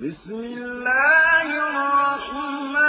بسم الله الرحمن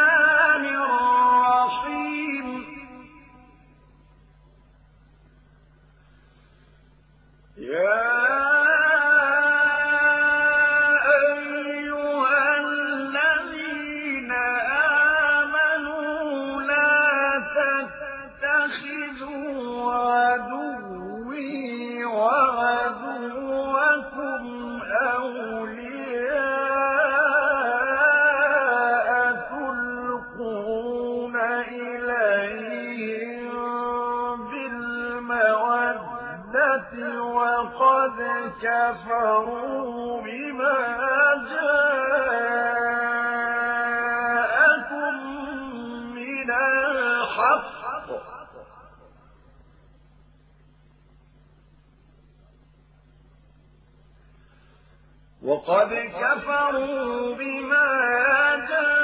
وقد كفروا بما جاءكم من الحق. وقد كفروا بما جاءكم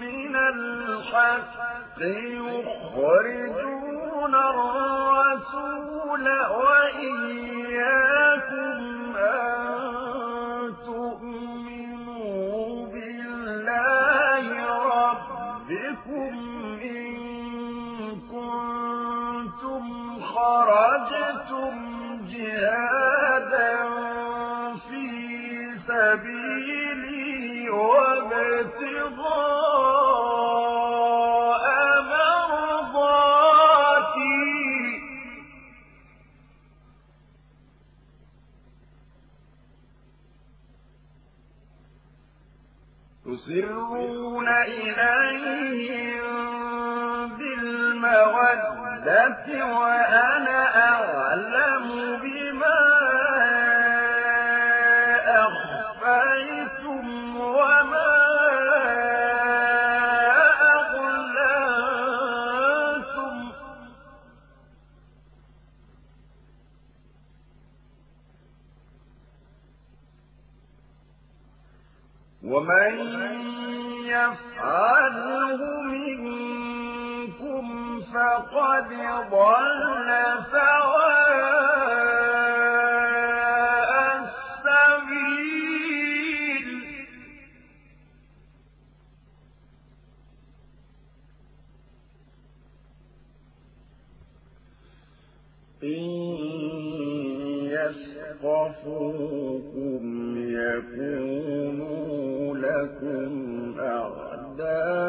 من الحق. يخرجون الرسول وإياكم بالمودة وأنا أعلم بما فقد ضل سواء السبيل. إن يثقفوكم يكونوا لكم أعداء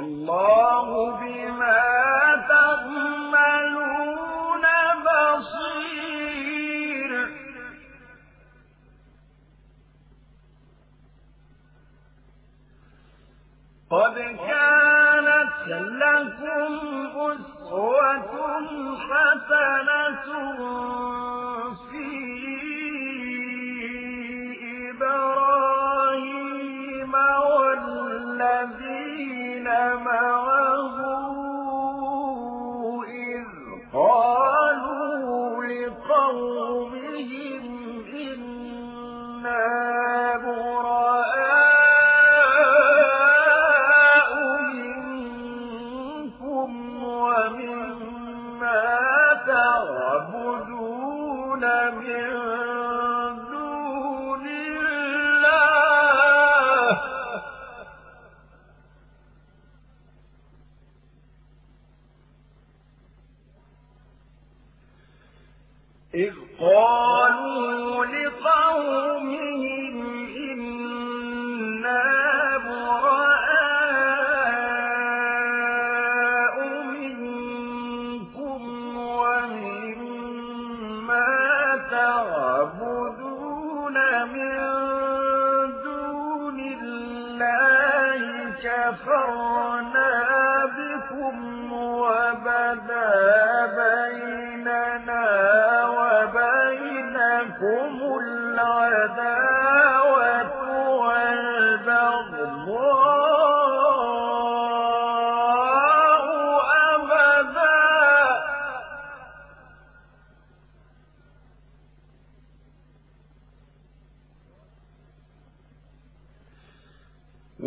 والله بما تعملون بصير. قد كانت لكم أسوة حسنة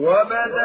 وبدا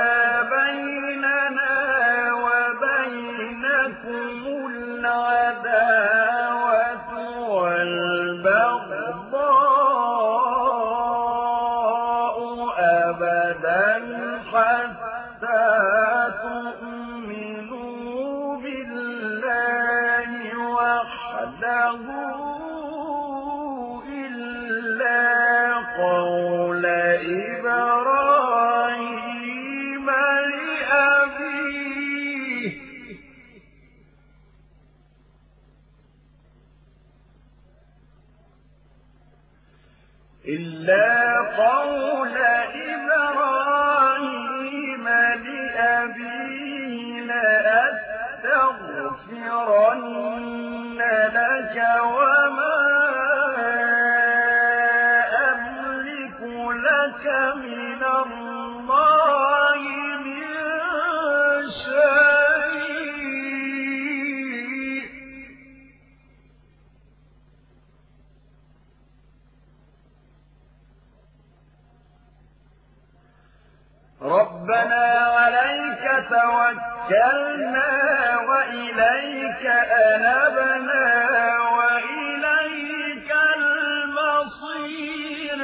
توكلنا وإليك أنبنا وإليك المصير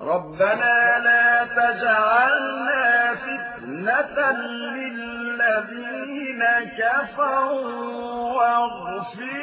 ربنا لا تجعلنا فتنة للذين كفروا واغفر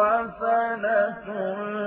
حسنة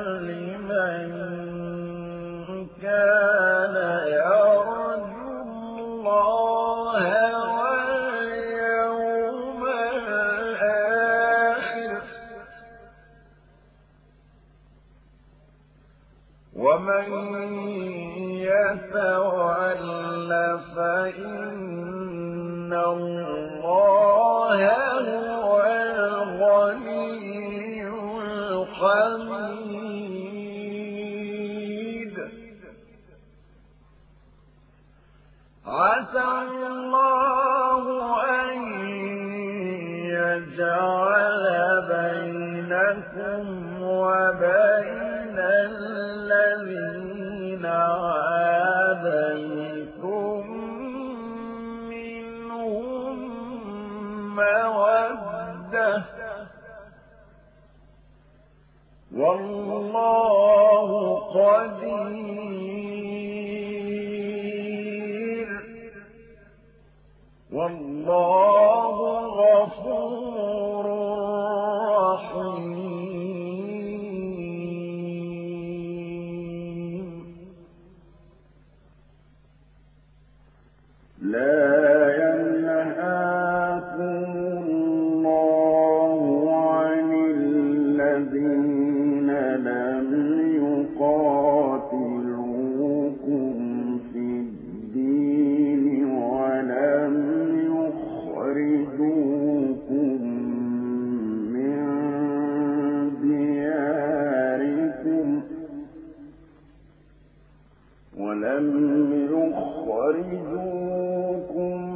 حميد عسى الله أن يجعل بينكم وبين والله قدير. والله يَرْجُوكُمْ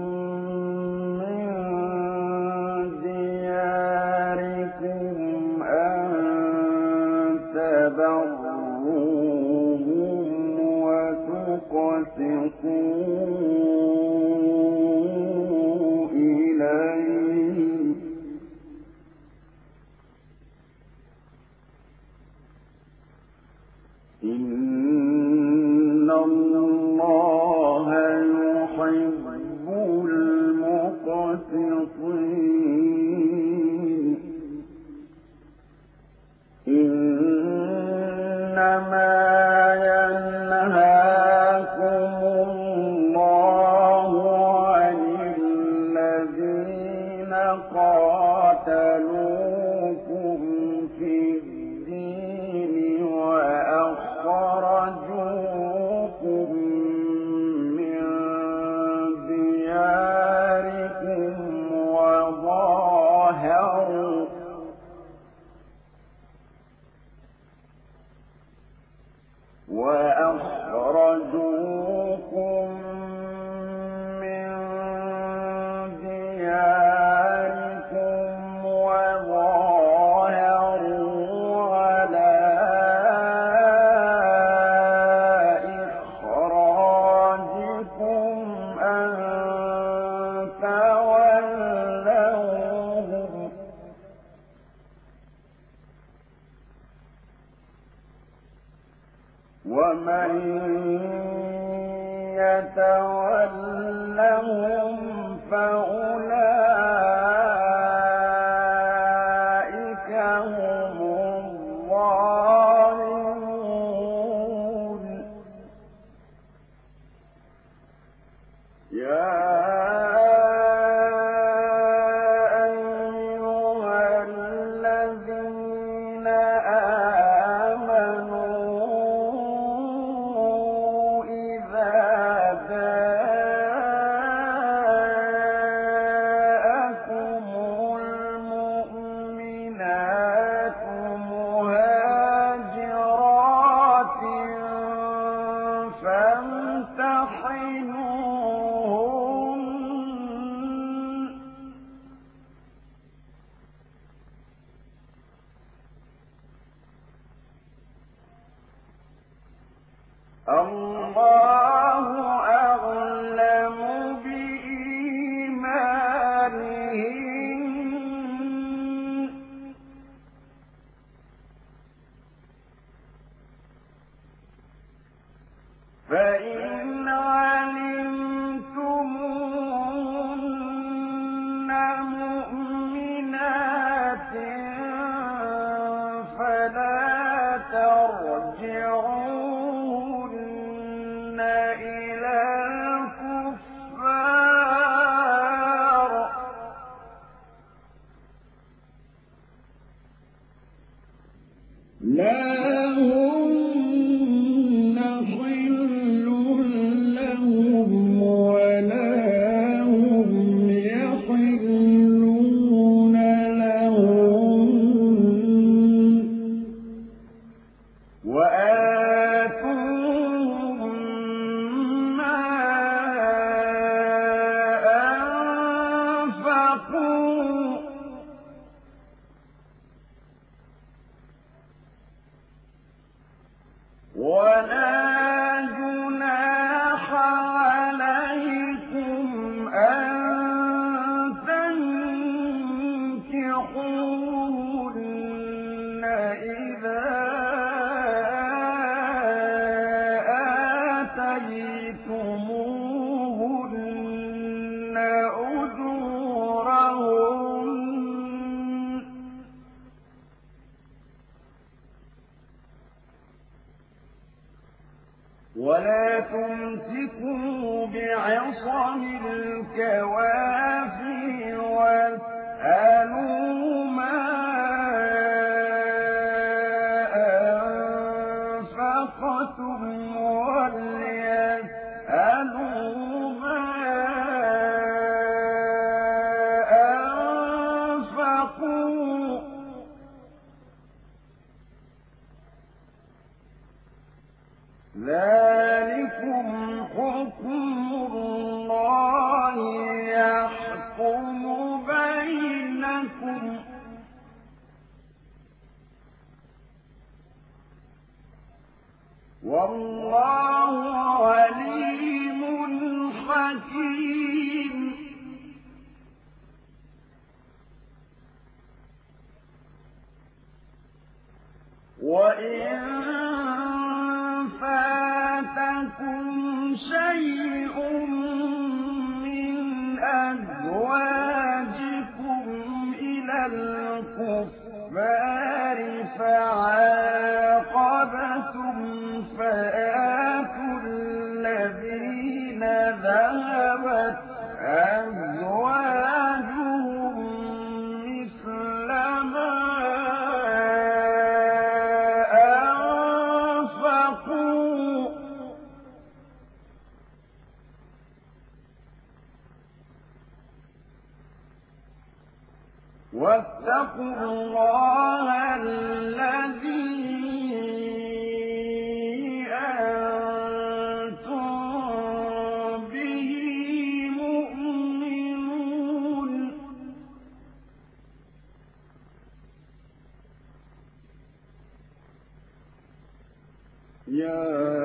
إن ذلك والله الله يا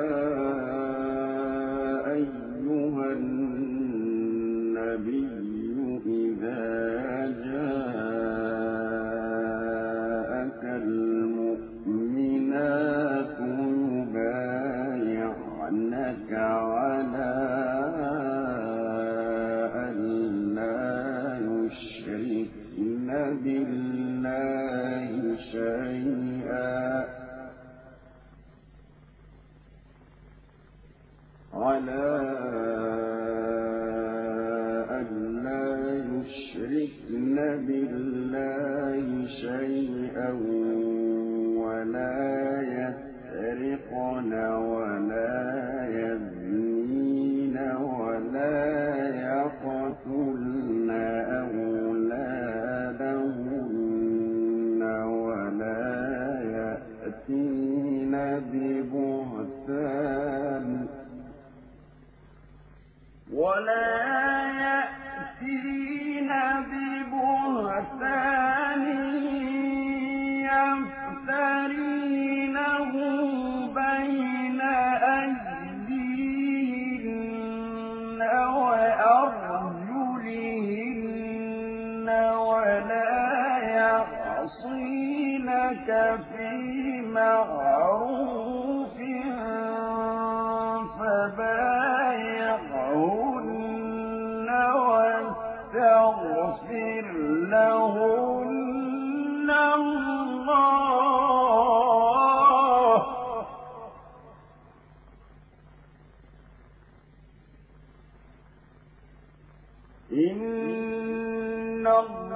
قد يئسوا